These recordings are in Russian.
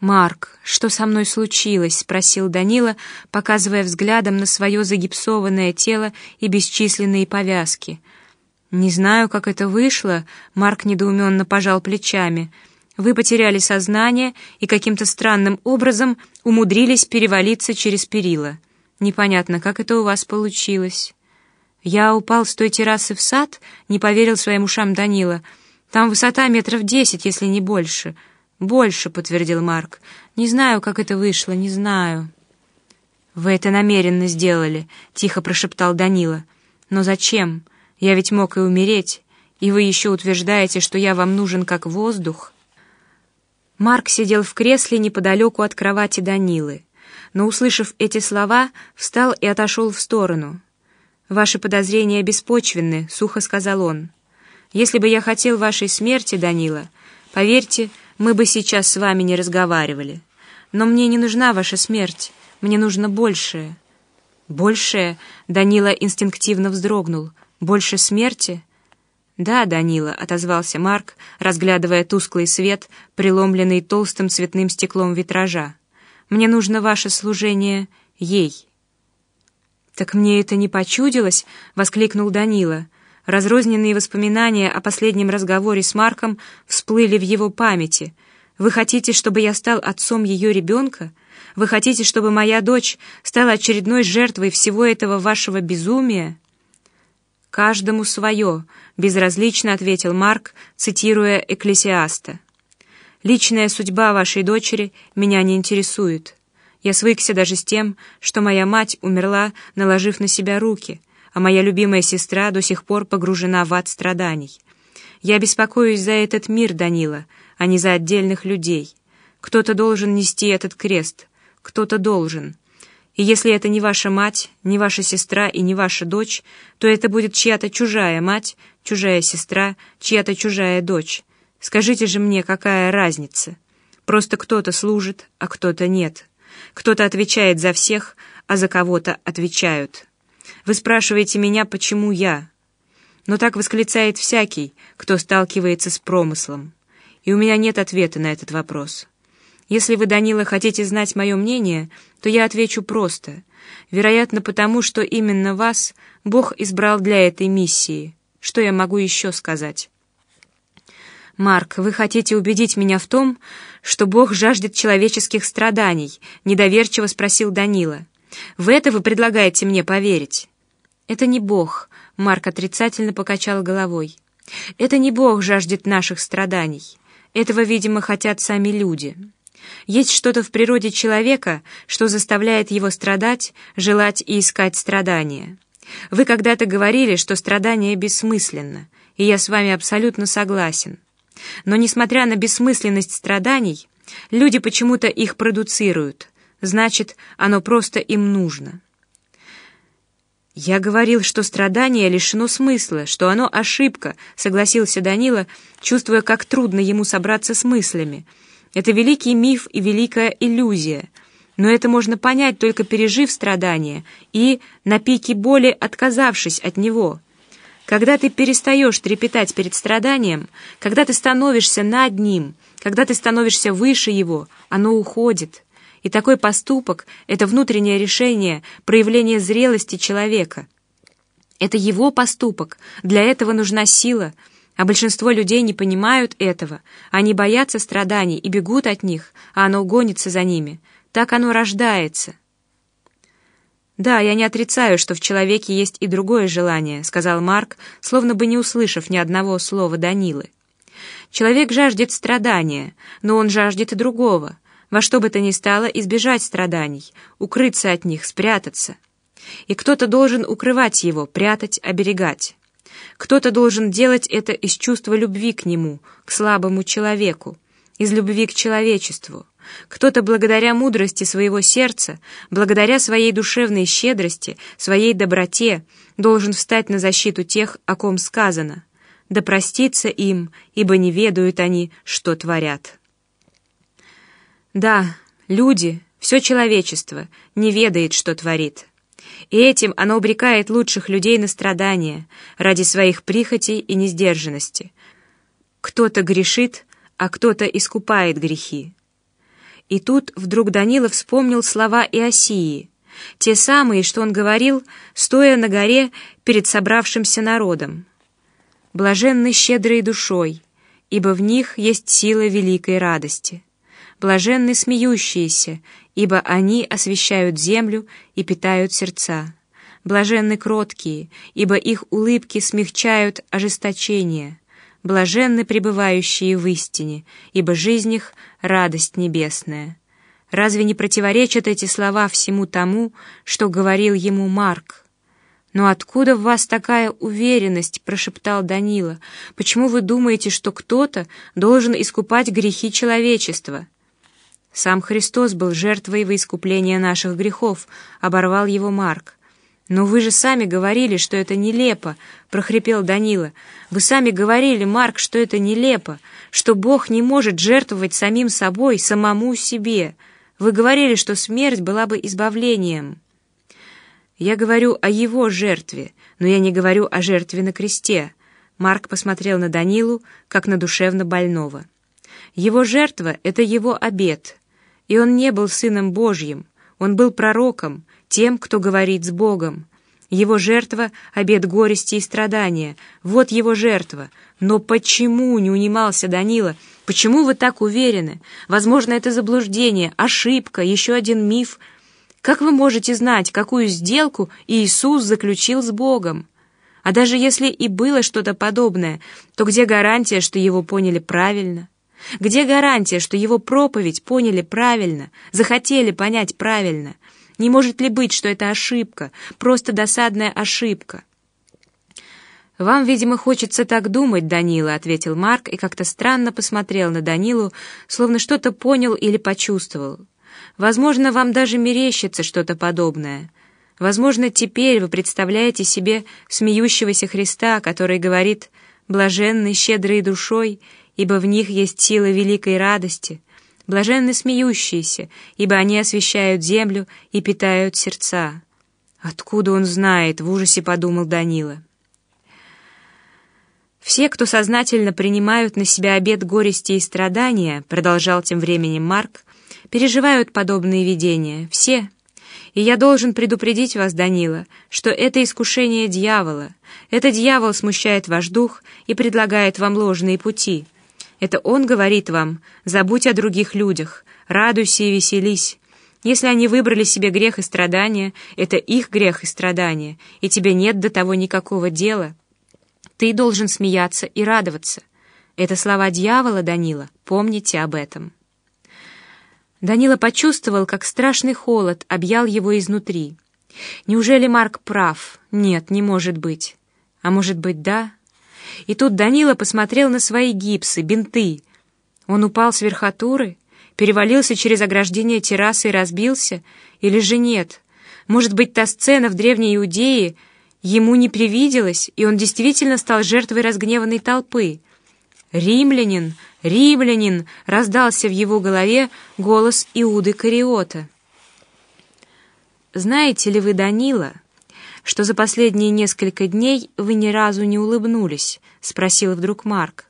«Марк, что со мной случилось?» — спросил Данила, показывая взглядом на свое загипсованное тело и бесчисленные повязки. «Не знаю, как это вышло», — Марк недоуменно пожал плечами. «Вы потеряли сознание и каким-то странным образом умудрились перевалиться через перила. Непонятно, как это у вас получилось». «Я упал с той террасы в сад?» — не поверил своим ушам Данила. «Там высота метров десять, если не больше». «Больше», — подтвердил Марк. «Не знаю, как это вышло, не знаю». «Вы это намеренно сделали», — тихо прошептал Данила. «Но зачем? Я ведь мог и умереть, и вы еще утверждаете, что я вам нужен как воздух». Марк сидел в кресле неподалеку от кровати Данилы, но, услышав эти слова, встал и отошел в сторону. «Ваши подозрения беспочвенны», — сухо сказал он. «Если бы я хотел вашей смерти, Данила, поверьте, мы бы сейчас с вами не разговаривали. Но мне не нужна ваша смерть, мне нужно большее». «Большее?» — Данила инстинктивно вздрогнул. «Больше смерти?» «Да, Данила», — отозвался Марк, разглядывая тусклый свет, преломленный толстым цветным стеклом витража. «Мне нужно ваше служение ей». «Так мне это не почудилось?» — воскликнул Данила. Разрозненные воспоминания о последнем разговоре с Марком всплыли в его памяти. «Вы хотите, чтобы я стал отцом ее ребенка? Вы хотите, чтобы моя дочь стала очередной жертвой всего этого вашего безумия?» «Каждому свое», — безразлично ответил Марк, цитируя Экклесиаста. «Личная судьба вашей дочери меня не интересует. Я свыкся даже с тем, что моя мать умерла, наложив на себя руки» а моя любимая сестра до сих пор погружена в ад страданий. Я беспокоюсь за этот мир, Данила, а не за отдельных людей. Кто-то должен нести этот крест, кто-то должен. И если это не ваша мать, не ваша сестра и не ваша дочь, то это будет чья-то чужая мать, чужая сестра, чья-то чужая дочь. Скажите же мне, какая разница? Просто кто-то служит, а кто-то нет. Кто-то отвечает за всех, а за кого-то отвечают». Вы спрашиваете меня, почему я? Но так восклицает всякий, кто сталкивается с промыслом. И у меня нет ответа на этот вопрос. Если вы, Данила, хотите знать мое мнение, то я отвечу просто. Вероятно, потому что именно вас Бог избрал для этой миссии. Что я могу еще сказать? «Марк, вы хотите убедить меня в том, что Бог жаждет человеческих страданий?» — недоверчиво спросил Данила. В это вы предлагаете мне поверить? Это не Бог, Марк отрицательно покачал головой. Это не Бог жаждет наших страданий. Этого, видимо, хотят сами люди. Есть что-то в природе человека, что заставляет его страдать, желать и искать страдания. Вы когда-то говорили, что страдание бессмысленно, и я с вами абсолютно согласен. Но, несмотря на бессмысленность страданий, люди почему-то их продуцируют, значит, оно просто им нужно. «Я говорил, что страдание лишено смысла, что оно ошибка», — согласился Данила, чувствуя, как трудно ему собраться с мыслями. «Это великий миф и великая иллюзия. Но это можно понять, только пережив страдание и, на пике боли, отказавшись от него. Когда ты перестаешь трепетать перед страданием, когда ты становишься над ним, когда ты становишься выше его, оно уходит». И такой поступок — это внутреннее решение, проявление зрелости человека. Это его поступок, для этого нужна сила, а большинство людей не понимают этого. Они боятся страданий и бегут от них, а оно гонится за ними. Так оно рождается. «Да, я не отрицаю, что в человеке есть и другое желание», — сказал Марк, словно бы не услышав ни одного слова Данилы. «Человек жаждет страдания, но он жаждет и другого — во что бы то ни стало избежать страданий, укрыться от них, спрятаться. И кто-то должен укрывать его, прятать, оберегать. Кто-то должен делать это из чувства любви к нему, к слабому человеку, из любви к человечеству. Кто-то благодаря мудрости своего сердца, благодаря своей душевной щедрости, своей доброте, должен встать на защиту тех, о ком сказано. Да простится им, ибо не ведают они, что творят». Да, люди, все человечество не ведает, что творит. И этим оно обрекает лучших людей на страдания ради своих прихотей и несдержанности. Кто-то грешит, а кто-то искупает грехи. И тут вдруг Данила вспомнил слова Иосии, те самые, что он говорил, стоя на горе перед собравшимся народом. «Блаженны щедрые душой, ибо в них есть сила великой радости. Блаженны смеющиеся, ибо они освещают землю и питают сердца. Блаженны кроткие, ибо их улыбки смягчают ожесточение. Блаженны пребывающие в истине, ибо жизнь их — радость небесная. Разве не противоречат эти слова всему тому, что говорил ему Марк? «Но откуда в вас такая уверенность?» — прошептал Данила. «Почему вы думаете, что кто-то должен искупать грехи человечества?» «Сам Христос был жертвой во искупление наших грехов», — оборвал его Марк. «Но вы же сами говорили, что это нелепо», — прохрипел Данила. «Вы сами говорили, Марк, что это нелепо, что Бог не может жертвовать самим собой, самому себе. Вы говорили, что смерть была бы избавлением». «Я говорю о его жертве, но я не говорю о жертве на кресте». Марк посмотрел на Данилу, как на душевно больного. «Его жертва — это его обет, и он не был сыном Божьим, он был пророком, тем, кто говорит с Богом. Его жертва — обет горести и страдания. Вот его жертва. Но почему не унимался Данила? Почему вы так уверены? Возможно, это заблуждение, ошибка, еще один миф. Как вы можете знать, какую сделку Иисус заключил с Богом? А даже если и было что-то подобное, то где гарантия, что его поняли правильно? Где гарантия, что его проповедь поняли правильно, захотели понять правильно? Не может ли быть, что это ошибка, просто досадная ошибка? «Вам, видимо, хочется так думать, Данила», — ответил Марк и как-то странно посмотрел на Данилу, словно что-то понял или почувствовал. «Возможно, вам даже мерещится что-то подобное. Возможно, теперь вы представляете себе смеющегося Христа, который говорит «блаженный, щедрой душой», ибо в них есть сила великой радости, Блаженны смеющиеся, ибо они освещают землю и питают сердца. Откуда он знает, в ужасе подумал Данила. Все, кто сознательно принимают на себя обет горести и страдания, продолжал тем временем Марк, переживают подобные видения. Все. И я должен предупредить вас, Данила, что это искушение дьявола. Это дьявол смущает ваш дух и предлагает вам ложные пути — это он говорит вам, забудь о других людях, радуйся и веселись. Если они выбрали себе грех и страдания, это их грех и страдания, и тебе нет до того никакого дела. Ты должен смеяться и радоваться. Это слова дьявола, Данила, помните об этом. Данила почувствовал, как страшный холод объял его изнутри. Неужели Марк прав? Нет, не может быть. А может быть, да? И тут Данила посмотрел на свои гипсы, бинты. Он упал с верхотуры, перевалился через ограждение террасы и разбился? Или же нет? Может быть, та сцена в Древней Иудее ему не привиделась, и он действительно стал жертвой разгневанной толпы? «Римлянин! Римлянин!» — раздался в его голове голос Иуды Кариота. «Знаете ли вы, Данила?» Что за последние несколько дней вы ни разу не улыбнулись?» — спросил вдруг Марк.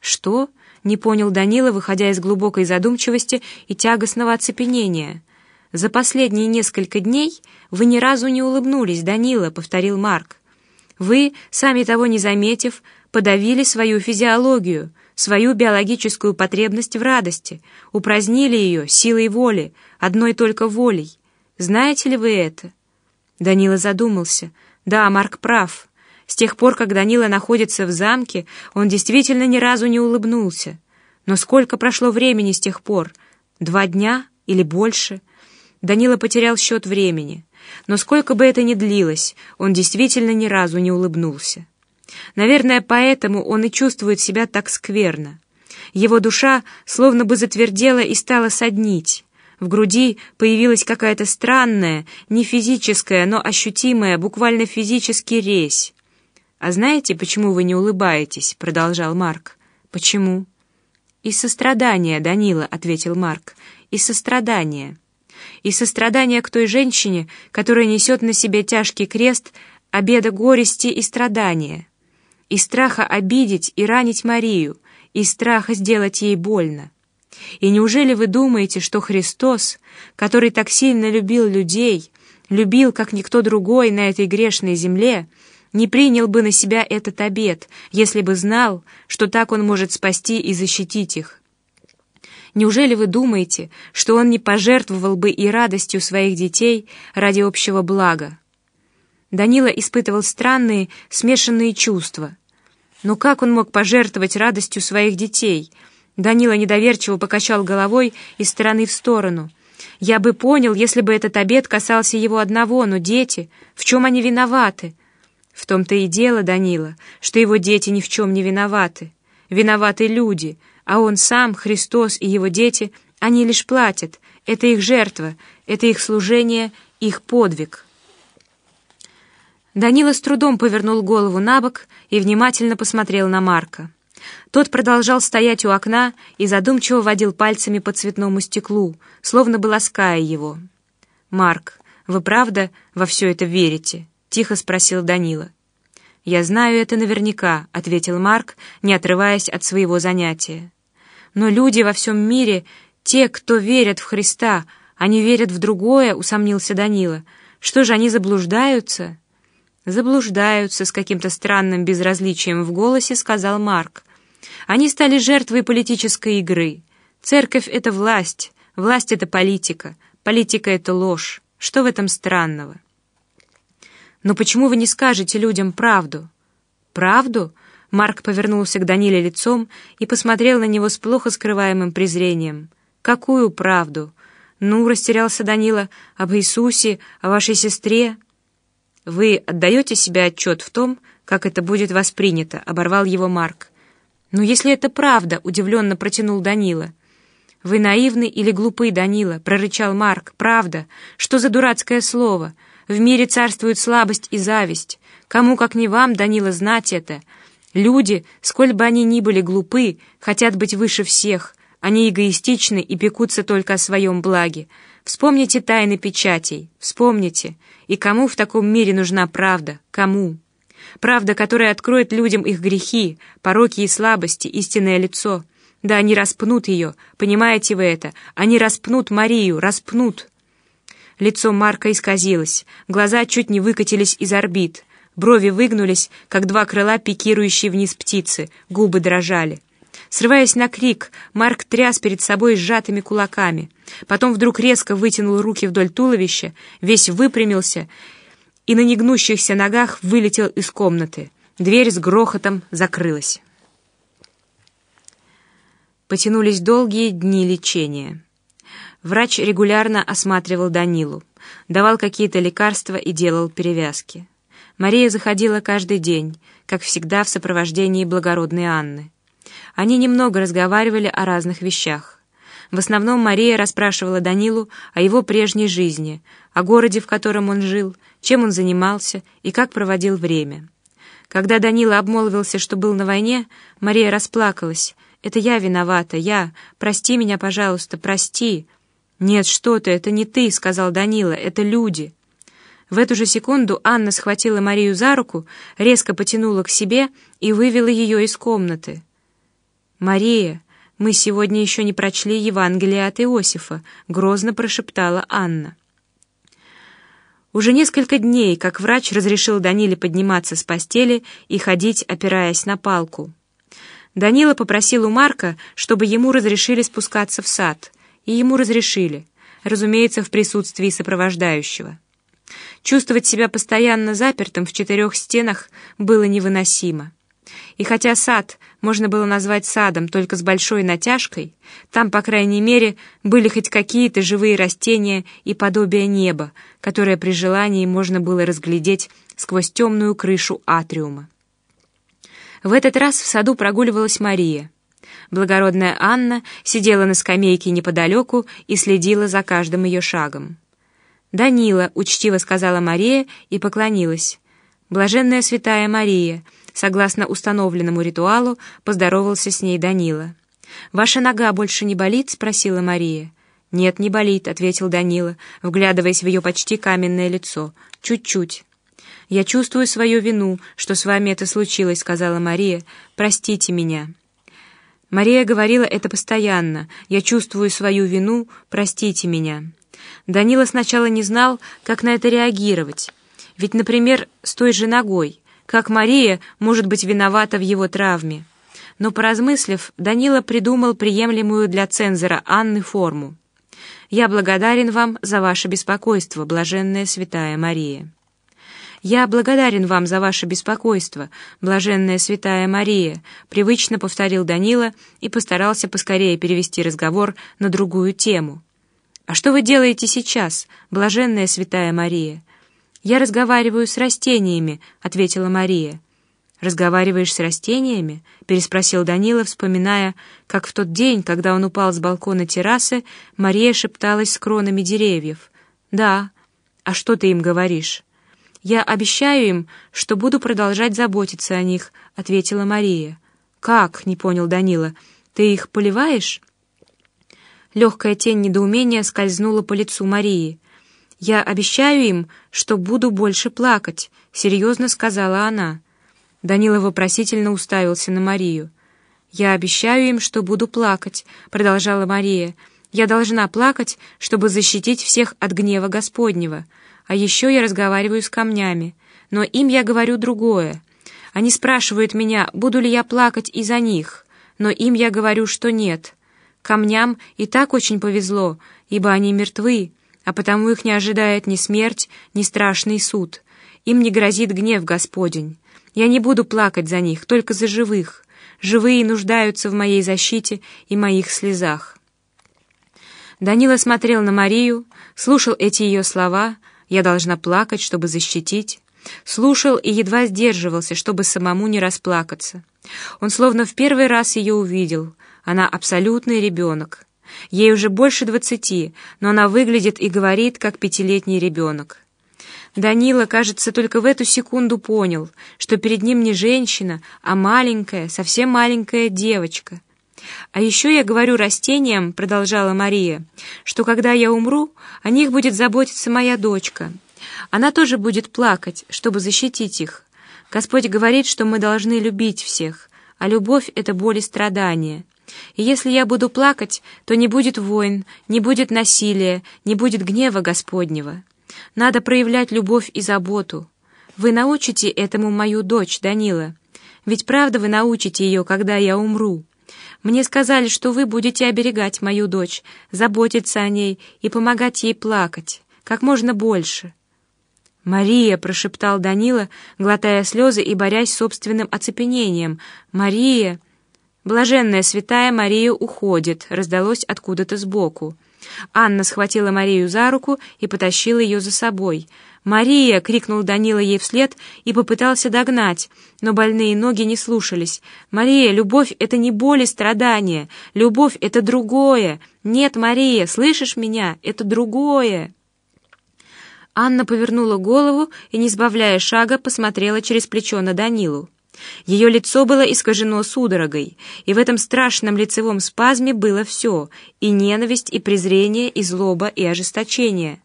«Что?» — не понял Данила, выходя из глубокой задумчивости и тягостного оцепенения. «За последние несколько дней вы ни разу не улыбнулись, Данила», — повторил Марк. «Вы, сами того не заметив, подавили свою физиологию, свою биологическую потребность в радости, упразднили ее силой воли, одной только волей. Знаете ли вы это?» Данила задумался. Да, Марк прав. С тех пор, как Данила находится в замке, он действительно ни разу не улыбнулся. Но сколько прошло времени с тех пор? Два дня или больше? Данила потерял счет времени. Но сколько бы это ни длилось, он действительно ни разу не улыбнулся. Наверное, поэтому он и чувствует себя так скверно. Его душа словно бы затвердела и стала соднить. В груди появилась какая-то странная, не физическая, но ощутимая, буквально физический резь. «А знаете, почему вы не улыбаетесь?» — продолжал Марк. «Почему?» «Из сострадания, Данила», — ответил Марк. «Из сострадания. Из сострадания к той женщине, которая несет на себе тяжкий крест обеда горести и страдания. Из страха обидеть и ранить Марию, из страха сделать ей больно. И неужели вы думаете, что Христос, который так сильно любил людей, любил, как никто другой на этой грешной земле, не принял бы на себя этот обет, если бы знал, что так он может спасти и защитить их? Неужели вы думаете, что он не пожертвовал бы и радостью своих детей ради общего блага? Данила испытывал странные, смешанные чувства. Но как он мог пожертвовать радостью своих детей? Данила недоверчиво покачал головой из стороны в сторону. Я бы понял, если бы этот обед касался его одного, но дети, в чем они виноваты? В том-то и дело, Данила, что его дети ни в чем не виноваты. Виноваты люди, а он сам, Христос и его дети, они лишь платят. Это их жертва, это их служение, их подвиг». Данила с трудом повернул голову на бок и внимательно посмотрел на Марка. Тот продолжал стоять у окна и задумчиво водил пальцами по цветному стеклу, словно бы лаская его. «Марк, вы правда во все это верите?» — тихо спросил Данила. «Я знаю это наверняка», — ответил Марк, не отрываясь от своего занятия. «Но люди во всем мире, те, кто верят в Христа, они верят в другое», — усомнился Данила. «Что же, они заблуждаются?» «Заблуждаются», — с каким-то странным безразличием в голосе сказал Марк. «Они стали жертвой политической игры. Церковь — это власть, власть — это политика, политика — это ложь. Что в этом странного?» «Но почему вы не скажете людям правду?» «Правду?» Марк повернулся к Даниле лицом и посмотрел на него с плохо скрываемым презрением. «Какую правду?» «Ну, растерялся Данила, об Иисусе, о вашей сестре». «Вы отдаете себе отчет в том, как это будет воспринято?» — оборвал его Марк. «Но если это правда», — удивленно протянул Данила. «Вы наивны или глупы, Данила?» — прорычал Марк. «Правда. Что за дурацкое слово? В мире царствует слабость и зависть. Кому, как не вам, Данила, знать это? Люди, сколь бы они ни были глупы, хотят быть выше всех. Они эгоистичны и пекутся только о своем благе. Вспомните тайны печатей, вспомните. И кому в таком мире нужна правда? Кому? Правда, которая откроет людям их грехи, пороки и слабости, истинное лицо. Да, они распнут ее, понимаете вы это? Они распнут Марию, распнут. Лицо Марка исказилось, глаза чуть не выкатились из орбит, брови выгнулись, как два крыла пикирующей вниз птицы, губы дрожали. Срываясь на крик, Марк тряс перед собой сжатыми кулаками. Потом вдруг резко вытянул руки вдоль туловища, весь выпрямился и на негнущихся ногах вылетел из комнаты. Дверь с грохотом закрылась. Потянулись долгие дни лечения. Врач регулярно осматривал Данилу, давал какие-то лекарства и делал перевязки. Мария заходила каждый день, как всегда в сопровождении благородной Анны. Они немного разговаривали о разных вещах. В основном Мария расспрашивала Данилу о его прежней жизни, о городе, в котором он жил, чем он занимался и как проводил время. Когда Данила обмолвился, что был на войне, Мария расплакалась. «Это я виновата, я. Прости меня, пожалуйста, прости». «Нет, что ты, это не ты», — сказал Данила, — «это люди». В эту же секунду Анна схватила Марию за руку, резко потянула к себе и вывела ее из комнаты. «Мария, мы сегодня еще не прочли Евангелие от Иосифа», — грозно прошептала Анна. Уже несколько дней, как врач разрешил Даниле подниматься с постели и ходить, опираясь на палку. Данила попросил у Марка, чтобы ему разрешили спускаться в сад, и ему разрешили, разумеется, в присутствии сопровождающего. Чувствовать себя постоянно запертым в четырех стенах было невыносимо. И хотя сад можно было назвать садом только с большой натяжкой, там, по крайней мере, были хоть какие-то живые растения и подобие неба, которое при желании можно было разглядеть сквозь темную крышу атриума. В этот раз в саду прогуливалась Мария. Благородная Анна сидела на скамейке неподалеку и следила за каждым ее шагом. «Данила», — учтиво сказала Мария и поклонилась. «Блаженная святая Мария», согласно установленному ритуалу, поздоровался с ней Данила. «Ваша нога больше не болит?» — спросила Мария. «Нет, не болит», — ответил Данила, вглядываясь в ее почти каменное лицо. «Чуть-чуть». «Я чувствую свою вину, что с вами это случилось», — сказала Мария. «Простите меня». Мария говорила это постоянно. «Я чувствую свою вину, простите меня». Данила сначала не знал, как на это реагировать. Ведь, например, с той же ногой, как Мария может быть виновата в его травме. Но, поразмыслив, Данила придумал приемлемую для цензора Анны форму. «Я благодарен вам за ваше беспокойство, блаженная святая Мария». «Я благодарен вам за ваше беспокойство, блаженная святая Мария», привычно повторил Данила и постарался поскорее перевести разговор на другую тему. «А что вы делаете сейчас, блаженная святая Мария?» «Я разговариваю с растениями», — ответила Мария. «Разговариваешь с растениями?» — переспросил Данила, вспоминая, как в тот день, когда он упал с балкона террасы, Мария шепталась с кронами деревьев. «Да. А что ты им говоришь?» «Я обещаю им, что буду продолжать заботиться о них», — ответила Мария. «Как?» — не понял Данила. «Ты их поливаешь?» Легкая тень недоумения скользнула по лицу Марии. «Я обещаю им, что буду больше плакать», — серьезно сказала она. Данила вопросительно уставился на Марию. «Я обещаю им, что буду плакать», — продолжала Мария. «Я должна плакать, чтобы защитить всех от гнева Господнего. А еще я разговариваю с камнями. Но им я говорю другое. Они спрашивают меня, буду ли я плакать из-за них. Но им я говорю, что нет. Камням и так очень повезло, ибо они мертвы, а потому их не ожидает ни смерть, ни страшный суд. Им не грозит гнев Господень. Я не буду плакать за них, только за живых. Живые нуждаются в моей защите и моих слезах. Данила смотрел на Марию, слушал эти ее слова «Я должна плакать, чтобы защитить». Слушал и едва сдерживался, чтобы самому не расплакаться. Он словно в первый раз ее увидел. Она абсолютный ребенок. Ей уже больше двадцати, но она выглядит и говорит, как пятилетний ребенок. Данила, кажется, только в эту секунду понял, что перед ним не женщина, а маленькая, совсем маленькая девочка. «А еще я говорю растениям», — продолжала Мария, «что когда я умру, о них будет заботиться моя дочка. Она тоже будет плакать, чтобы защитить их. Господь говорит, что мы должны любить всех, а любовь — это боль и страдания. И если я буду плакать, то не будет войн, не будет насилия, не будет гнева Господнего». Надо проявлять любовь и заботу. Вы научите этому мою дочь, Данила. Ведь правда вы научите ее, когда я умру. Мне сказали, что вы будете оберегать мою дочь, заботиться о ней и помогать ей плакать, как можно больше». «Мария!» — прошептал Данила, глотая слезы и борясь с собственным оцепенением. «Мария!» «Блаженная святая Мария уходит!» — раздалось откуда-то сбоку. Анна схватила Марию за руку и потащила ее за собой. «Мария!» — крикнул Данила ей вслед и попытался догнать, но больные ноги не слушались. «Мария, любовь — это не боль и страдания. Любовь — это другое. Нет, Мария, слышишь меня? Это другое!» Анна повернула голову и, не сбавляя шага, посмотрела через плечо на Данилу. Ее лицо было искажено судорогой, и в этом страшном лицевом спазме было все — и ненависть, и презрение, и злоба, и ожесточение.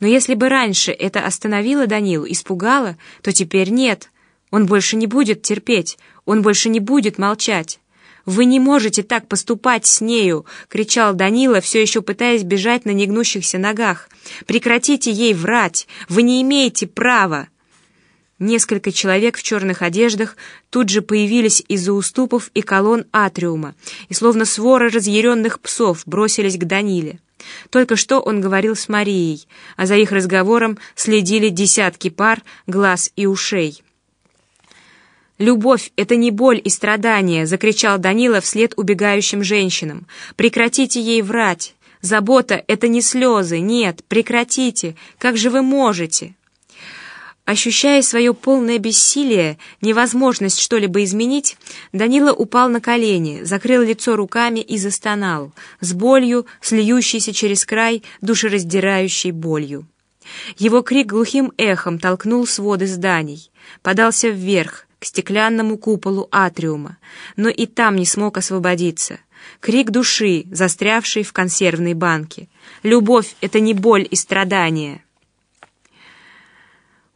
Но если бы раньше это остановило Данилу, испугало, то теперь нет. Он больше не будет терпеть, он больше не будет молчать. «Вы не можете так поступать с нею!» — кричал Данила, все еще пытаясь бежать на негнущихся ногах. «Прекратите ей врать! Вы не имеете права!» Несколько человек в черных одеждах тут же появились из-за уступов и колонн атриума, и словно свора разъяренных псов бросились к Даниле. Только что он говорил с Марией, а за их разговором следили десятки пар глаз и ушей. «Любовь — это не боль и страдания!» — закричал Данила вслед убегающим женщинам. «Прекратите ей врать! Забота — это не слезы! Нет, прекратите! Как же вы можете?» Ощущая свое полное бессилие, невозможность что-либо изменить, Данила упал на колени, закрыл лицо руками и застонал, с болью, слиющейся через край, душераздирающей болью. Его крик глухим эхом толкнул своды зданий, подался вверх, к стеклянному куполу атриума, но и там не смог освободиться. Крик души, застрявший в консервной банке. «Любовь — это не боль и страдания!»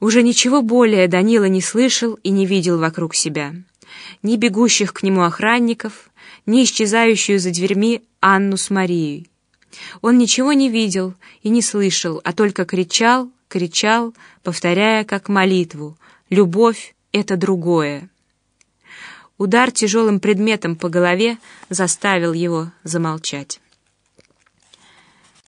Уже ничего более Данила не слышал и не видел вокруг себя. Ни бегущих к нему охранников, ни исчезающую за дверьми Анну с Марией. Он ничего не видел и не слышал, а только кричал, кричал, повторяя как молитву «Любовь — это другое». Удар тяжелым предметом по голове заставил его замолчать.